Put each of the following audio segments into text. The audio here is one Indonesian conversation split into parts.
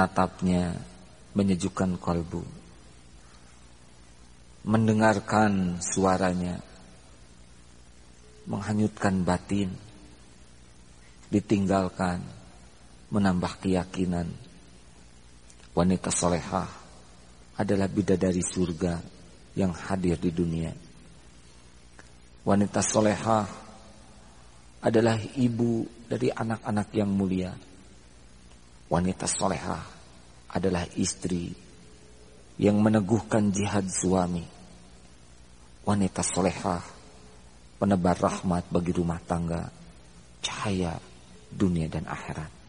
menatapnya menyejukkan kalbu, Mendengarkan suaranya menghanyutkan batin. Ditinggalkan menambah keyakinan. Wanita solehah adalah bidadari surga yang hadir di dunia. Wanita solehah adalah ibu dari anak-anak yang mulia Wanita soleha adalah istri yang meneguhkan jihad suami. Wanita soleha penebar rahmat bagi rumah tangga, cahaya dunia dan akhirat.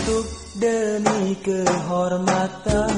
untuk demi kehormatan.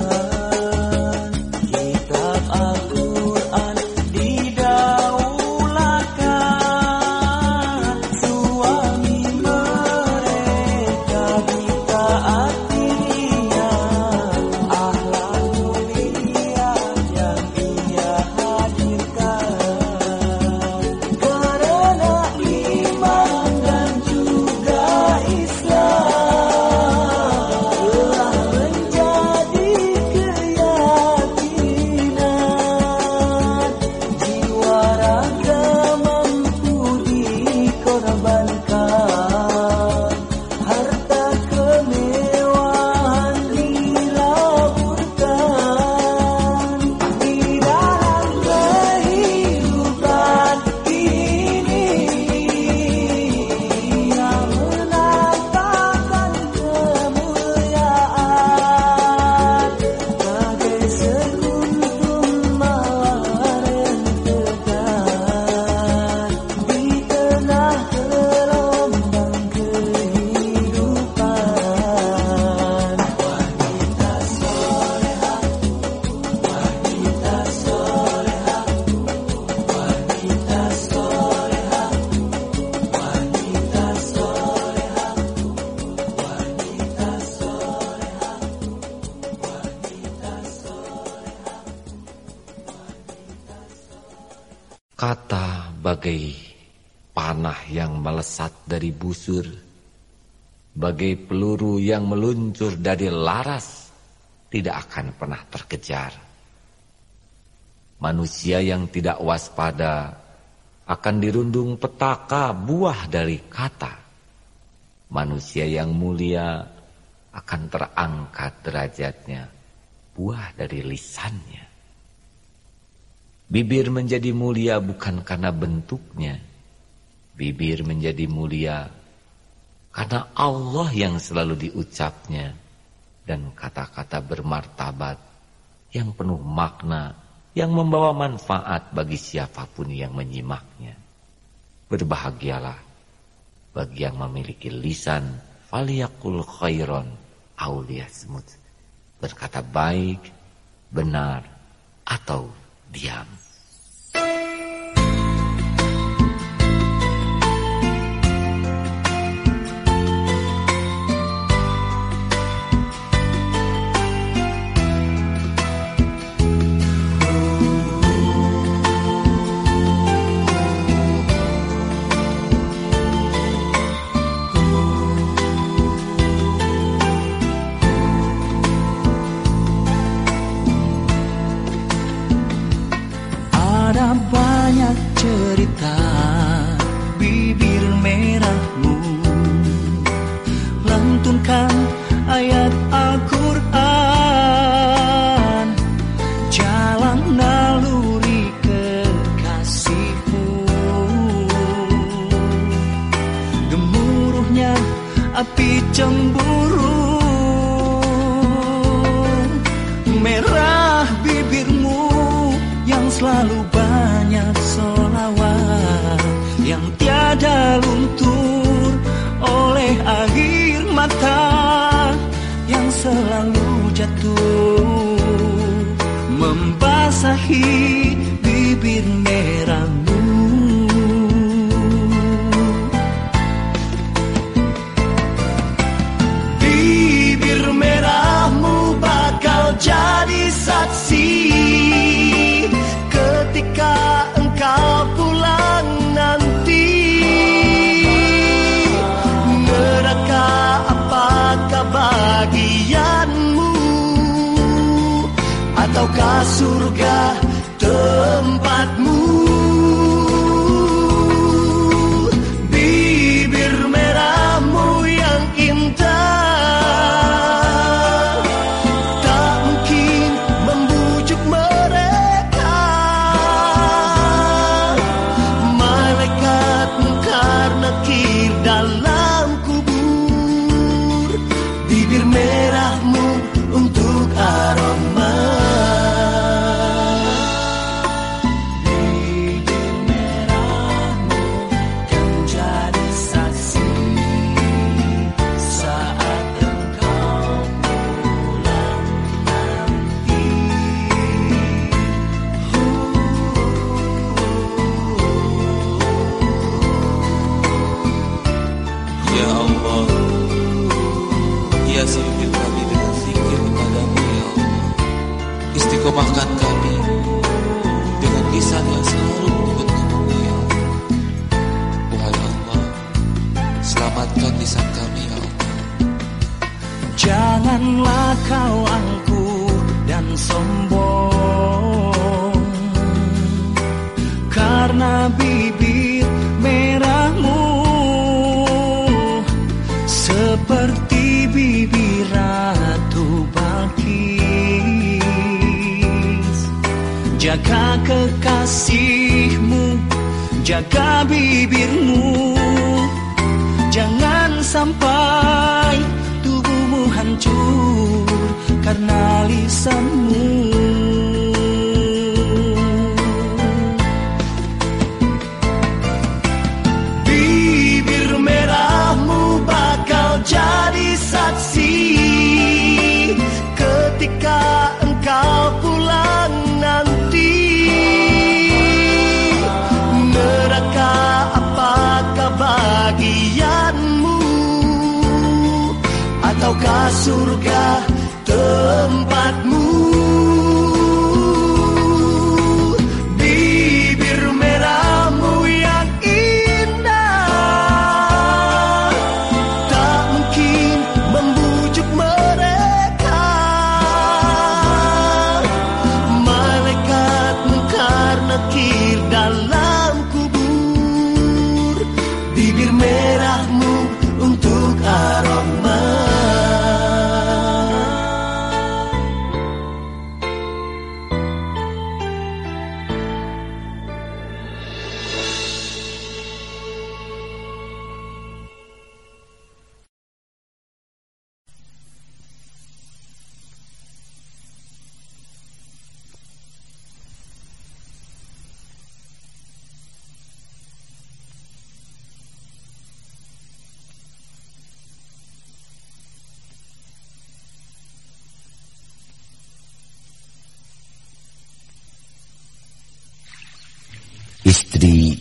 yang melesat dari busur, bagai peluru yang meluncur dari laras, tidak akan pernah terkejar. Manusia yang tidak waspada akan dirundung petaka buah dari kata. Manusia yang mulia akan terangkat derajatnya, buah dari lisannya. Bibir menjadi mulia bukan karena bentuknya, bibir menjadi mulia karena Allah yang selalu diucapnya dan kata-kata bermartabat yang penuh makna yang membawa manfaat bagi siapa pun yang menyimaknya. Berbahagialah bagi yang memiliki lisan faliyakul khairon aulia semut berkata baik, benar atau diam. api cemburu. Merah bibirmu yang selalu banyak solawat Yang tiada luntur oleh air mata Yang selalu jatuh membasahi bibir surga.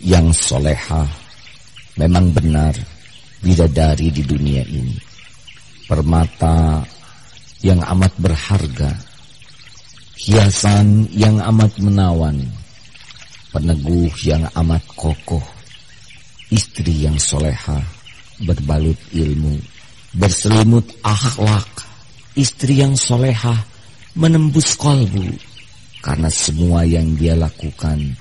Yang soleha memang benar bidadari di dunia ini. Permata yang amat berharga, hiasan yang amat menawan, peneguh yang amat kokoh, istri yang soleha, berbalut ilmu, berselimut akhlak, istri yang soleha, menembus kolbu, karena semua yang dia lakukan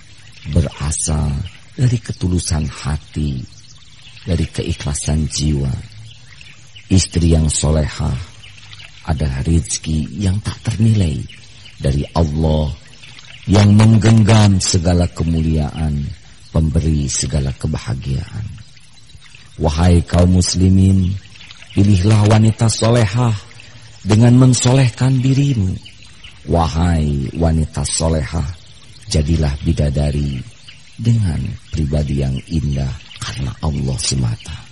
berasal dari ketulusan hati, dari keikhlasan jiwa. Istri yang solehah adalah rizki yang tak ternilai dari Allah yang menggenggam segala kemuliaan, pemberi segala kebahagiaan. Wahai kaum muslimin, pilihlah wanita solehah dengan mensolehkan dirimu. Wahai wanita solehah, Jadilah bidadari dengan pribadi yang indah karena Allah semata.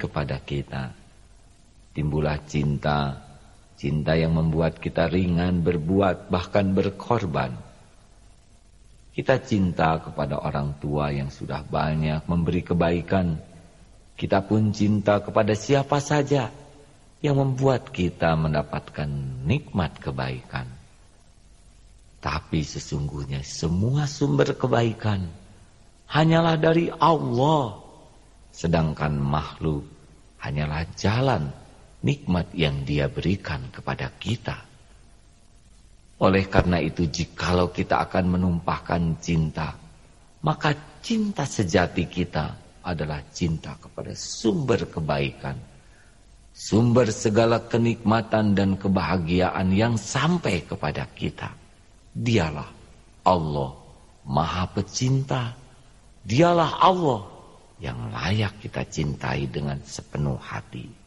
Kepada kita. Timbullah cinta, cinta yang membuat kita ringan berbuat bahkan berkorban. Kita cinta kepada orang tua yang sudah banyak memberi kebaikan. Kita pun cinta kepada siapa saja yang membuat kita mendapatkan nikmat kebaikan. Tapi sesungguhnya semua sumber kebaikan hanyalah dari Allah. Sedangkan makhluk hanyalah jalan nikmat yang dia berikan kepada kita. Oleh karena itu jikalau kita akan menumpahkan cinta, maka cinta sejati kita adalah cinta kepada sumber kebaikan. Sumber segala kenikmatan dan kebahagiaan yang sampai kepada kita. Dialah Allah Maha Pecinta. Dialah Allah yang layak kita cintai dengan sepenuh hati.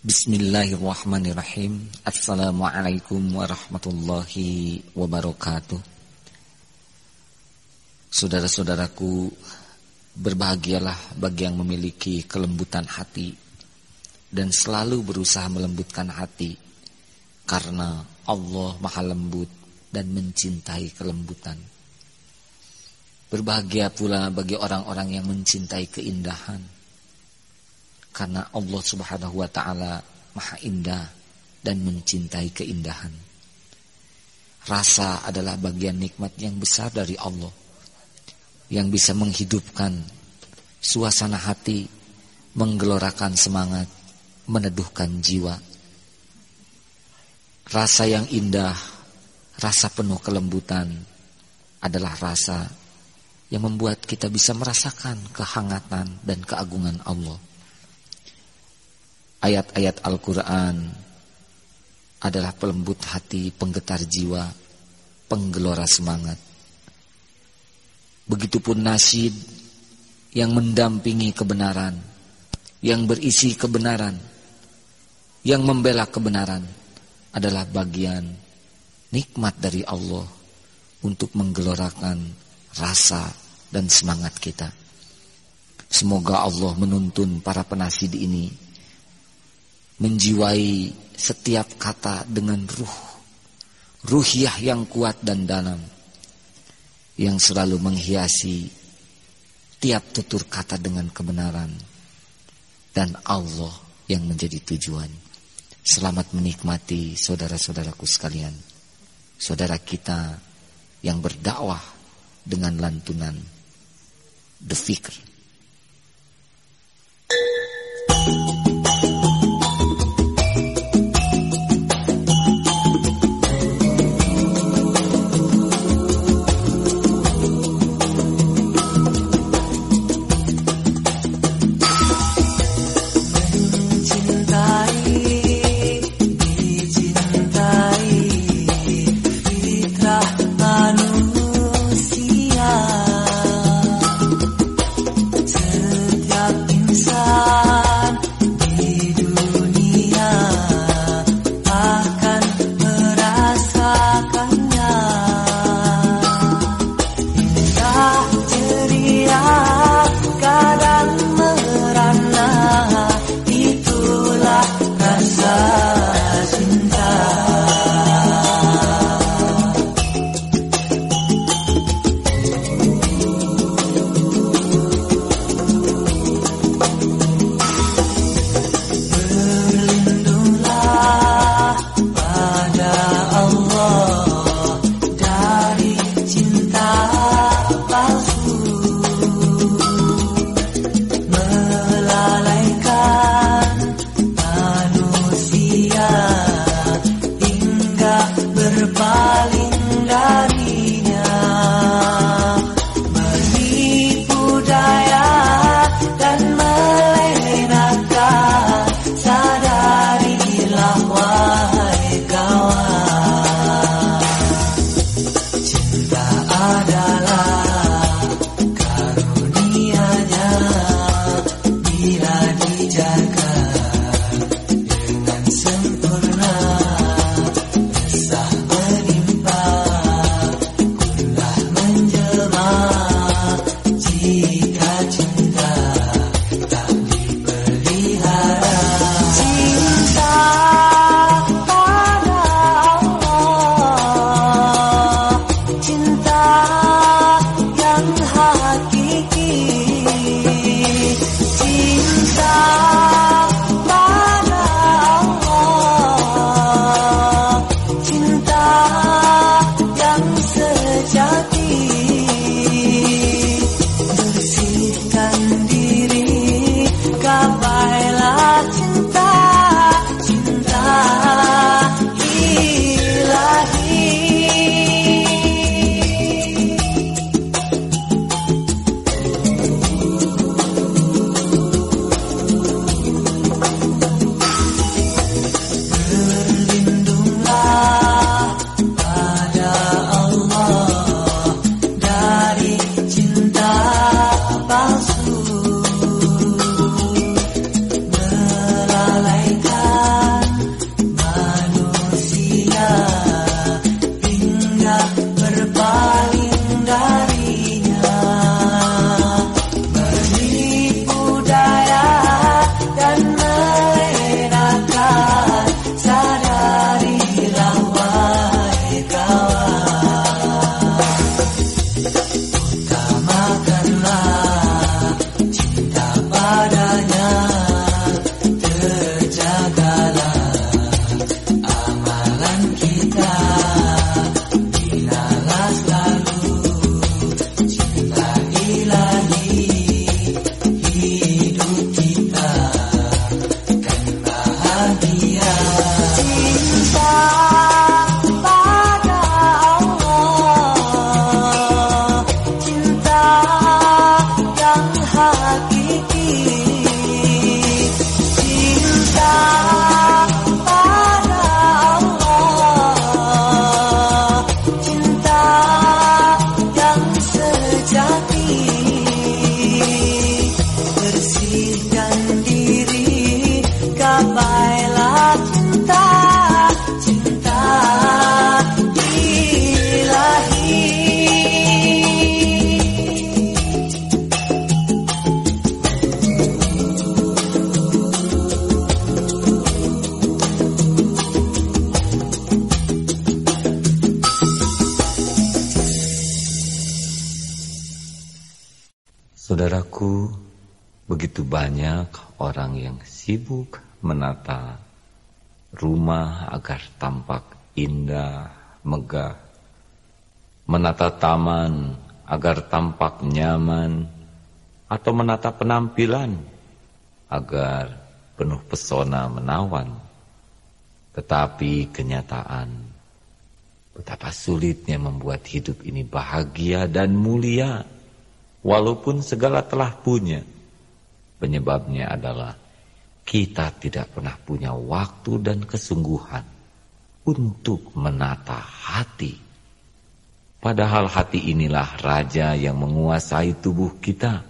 Bismillahirrahmanirrahim. Assalamualaikum warahmatullahi wabarakatuh. Saudara-saudaraku Berbahagialah bagi yang memiliki kelembutan hati Dan selalu berusaha melembutkan hati Karena Allah maha lembut dan mencintai kelembutan. Berbahagia pula bagi orang-orang yang mencintai keindahan karena Allah Subhanahu wa taala Maha Indah dan mencintai keindahan. Rasa adalah bagian nikmat yang besar dari Allah yang bisa menghidupkan suasana hati, menggelorakan semangat, meneduhkan jiwa. Rasa yang indah, rasa penuh kelembutan adalah rasa yang membuat kita bisa merasakan kehangatan dan keagungan Allah ayat-ayat Al-Quran adalah pelembut hati, penggetar jiwa, penggelora semangat. Begitupun nasid yang mendampingi kebenaran, yang berisi kebenaran, yang membela kebenaran adalah bagian nikmat dari Allah untuk menggelorakan rasa dan semangat kita. Semoga Allah menuntun para penasid ini menjiwai setiap kata dengan ruh. Ruhiyah yang kuat dan dalam yang selalu menghiasi tiap tutur kata dengan kebenaran. Dan Allah yang menjadi tujuan. Selamat menikmati saudara-saudaraku sekalian. Saudara kita yang berdakwah dengan lantunan the fikr. Sampailah Saudaraku, begitu banyak orang yang sibuk menata rumah agar tampak indah, megah, menata taman agar tampak nyaman, atau menata penampilan agar penuh pesona menawan. Tetapi kenyataan betapa sulitnya membuat hidup ini bahagia dan mulia walaupun segala telah punya. Penyebabnya adalah kita tidak pernah punya waktu dan kesungguhan untuk menata hati. Padahal hati inilah raja yang menguasai tubuh kita.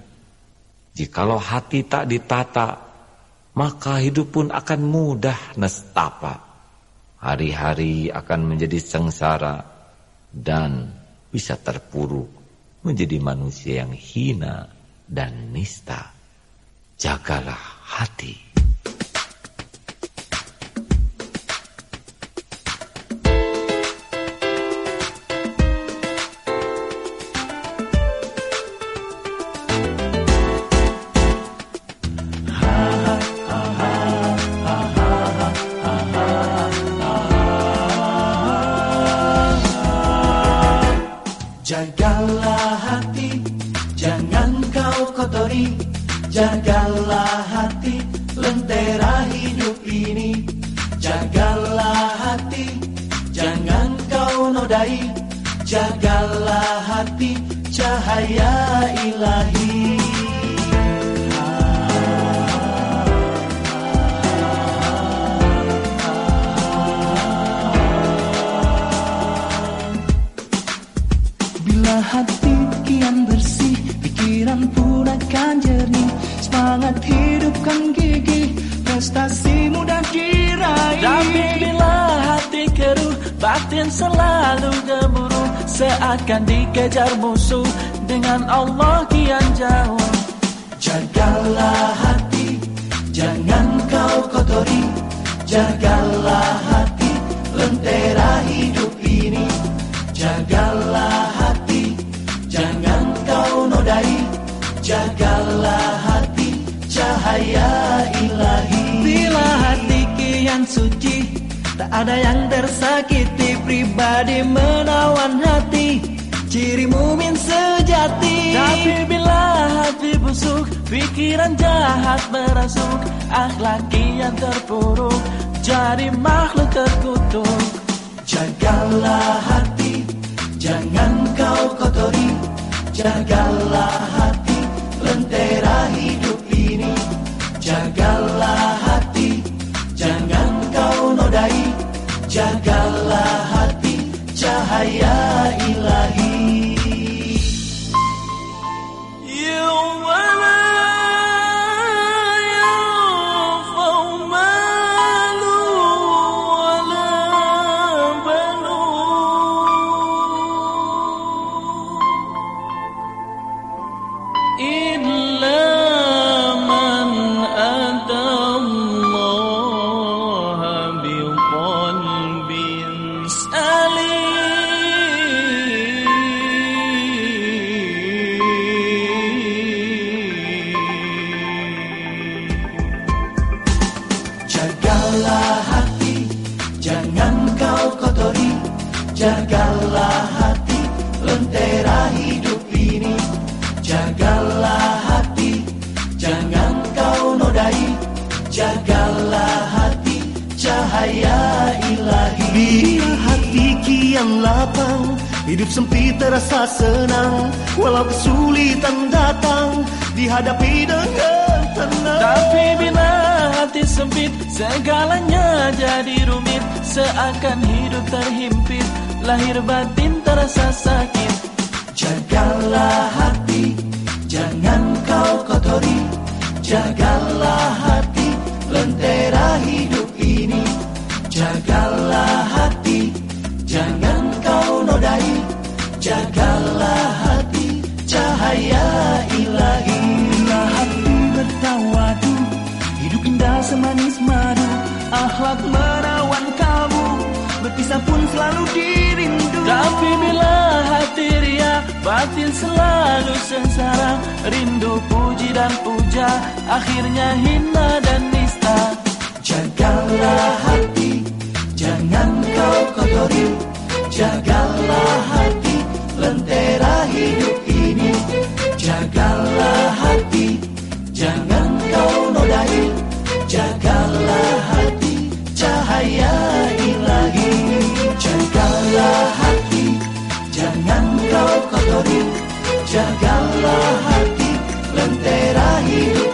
Jikalau hati tak ditata, maka hidup pun akan mudah nestapa. Hari-hari akan menjadi sengsara dan bisa terpuruk menjadi manusia yang hina dan nista. Jagalah hati. Cahaya ilahi. Bila hati kian bersih, pikiran pun akan jernih. Semangat hidup kan gigih, prestasi mudah diraih. Tapi bila hati keruh, batin selalu gemuruh Seakan dikejar musuh, dengan Allah kian jauh Jagalah hati, jangan kau kotori. Jagalah hati, lentera hidup ini. Jagalah hati, jangan kau nodai. Jagalah hati, cahaya ilahi. Bila hati kian suci, tak ada yang tersakiti Pribadi menawan hati, ciri mumin sejati Tapi bila hati busuk, pikiran jahat merasuk Akhlak kian terpuruk, jadi makhluk terkutuk Jagalah hati, jangan kau kotori. Jagalah hati, lentera hidup ini. Jagalah hati, jangan kau nodai. Jagalah hati, cahaya ilahi. Batin selalu sengsara Rindu puji dan puja Akhirnya hina dan nista. Jagalah hati Jangan kau kotori. Jagalah hati Lentera hidup ini. Jagalah hati Jangan kau nodai. Jagalah hati Cahaya Jagalah hati Lentera hidup.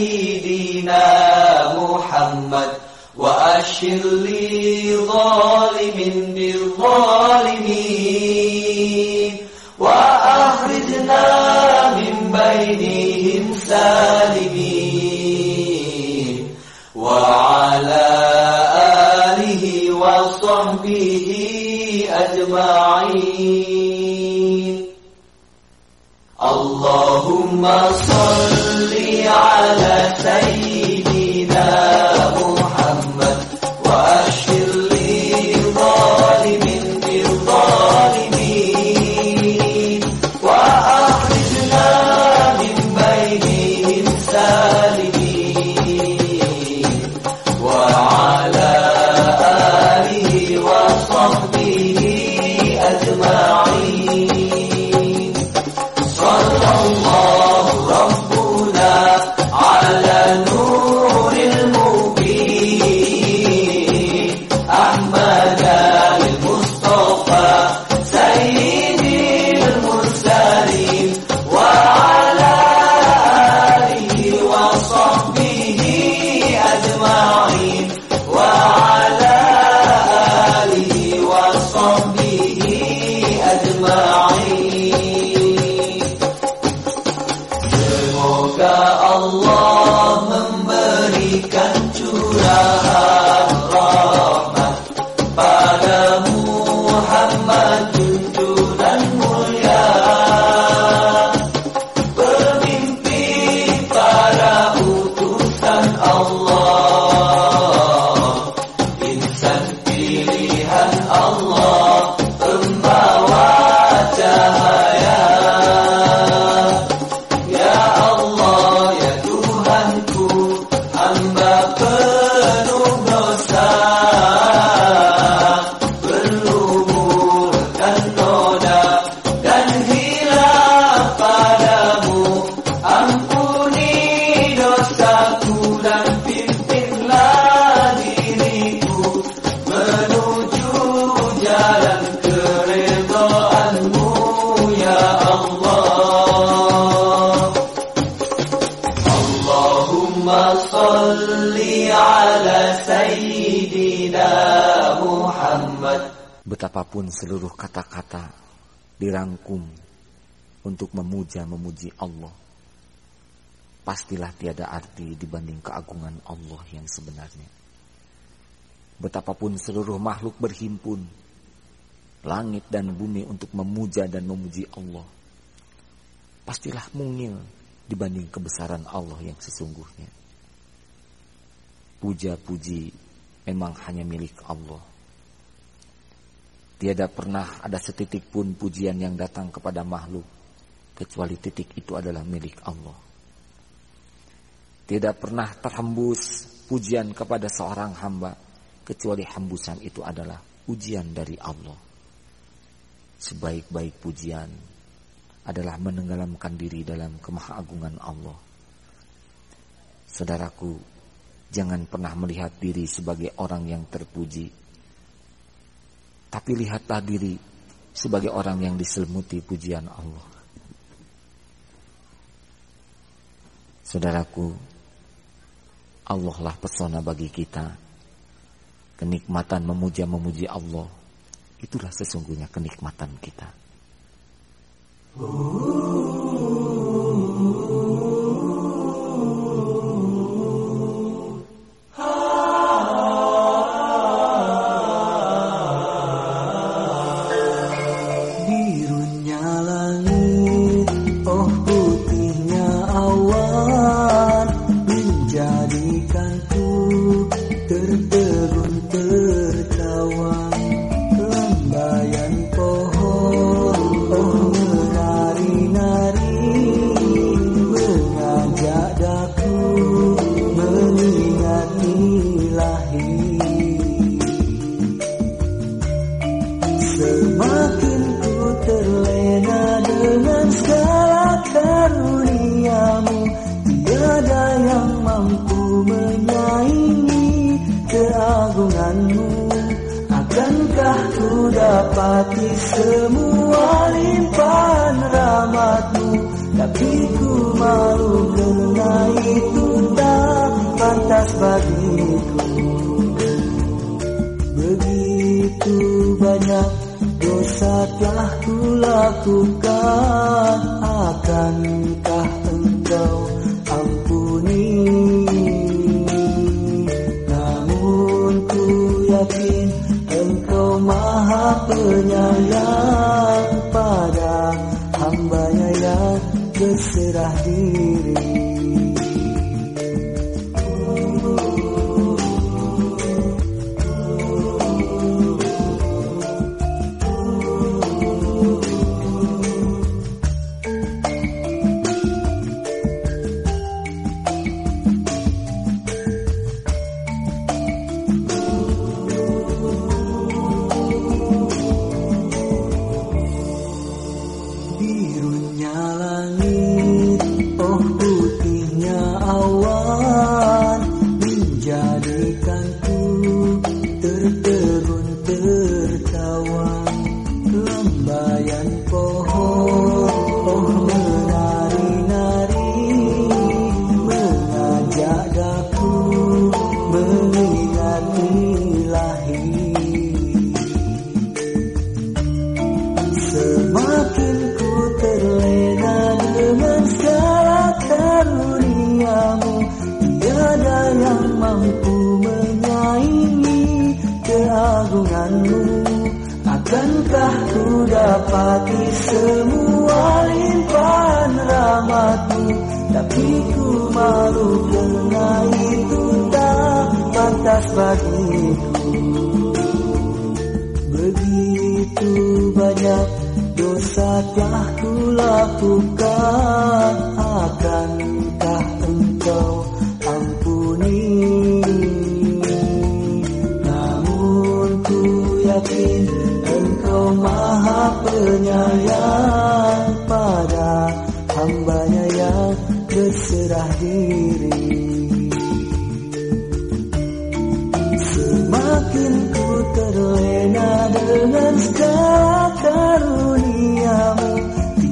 سيدنا محمد وأشر لي ظالم بالظالمين وأخرجنا من بينهم سالمين وعلى آله وصحبه أجمعين. اللهم صل على السيد untuk memuja-memuji Allah, pastilah tiada arti dibanding keagungan Allah yang sebenarnya. Betapapun seluruh makhluk berhimpun, langit dan bumi untuk memuja dan memuji Allah, pastilah mungil dibanding kebesaran Allah yang sesungguhnya. Puja-puji memang hanya milik Allah. Tiada pernah ada setitik pun pujian yang datang kepada makhluk kecuali titik itu adalah milik Allah. Tidak pernah terhembus pujian kepada seorang hamba kecuali hembusan itu adalah ujian dari Allah. Sebaik-baik pujian adalah menenggelamkan diri dalam kemahagungan Allah. Saudaraku, jangan pernah melihat diri sebagai orang yang terpuji tapi lihatlah diri sebagai orang yang diselimuti pujian Allah. Saudaraku, Allah lah pesona bagi kita. Kenikmatan memuja-memuji Allah, itulah sesungguhnya kenikmatan kita. dapati dosa telah ku lakukan Akankah engkau ampuni? Namun ku yakin engkau maha penyayang Pada hambanya yang berserah diri ku malu karena itu tak pantas bagiku. Begitu banyak dosa telah ku lakukan Akankah engkau ampuni? Namun ku yakin engkau maha penyayang berserah diri. Semakin ku terlena dengan segala karuniamu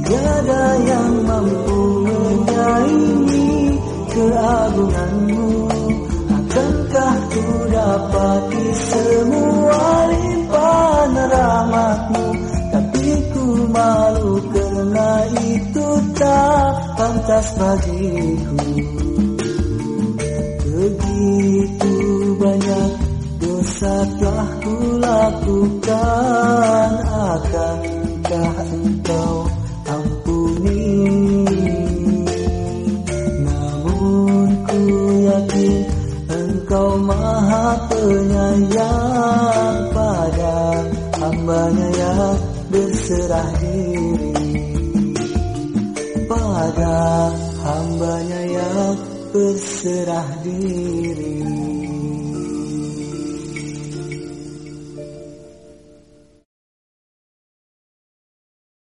Tiada yang mampu menyaingi keagunganmu. Akankah ku dapati pantas bagiku. Begitu banyak dosa telah ku lakukan Akankah engkau ampuni? Namun ku yakin engkau maha penyayang Pada hambanya yang berserah diri hambanya yang berserah diri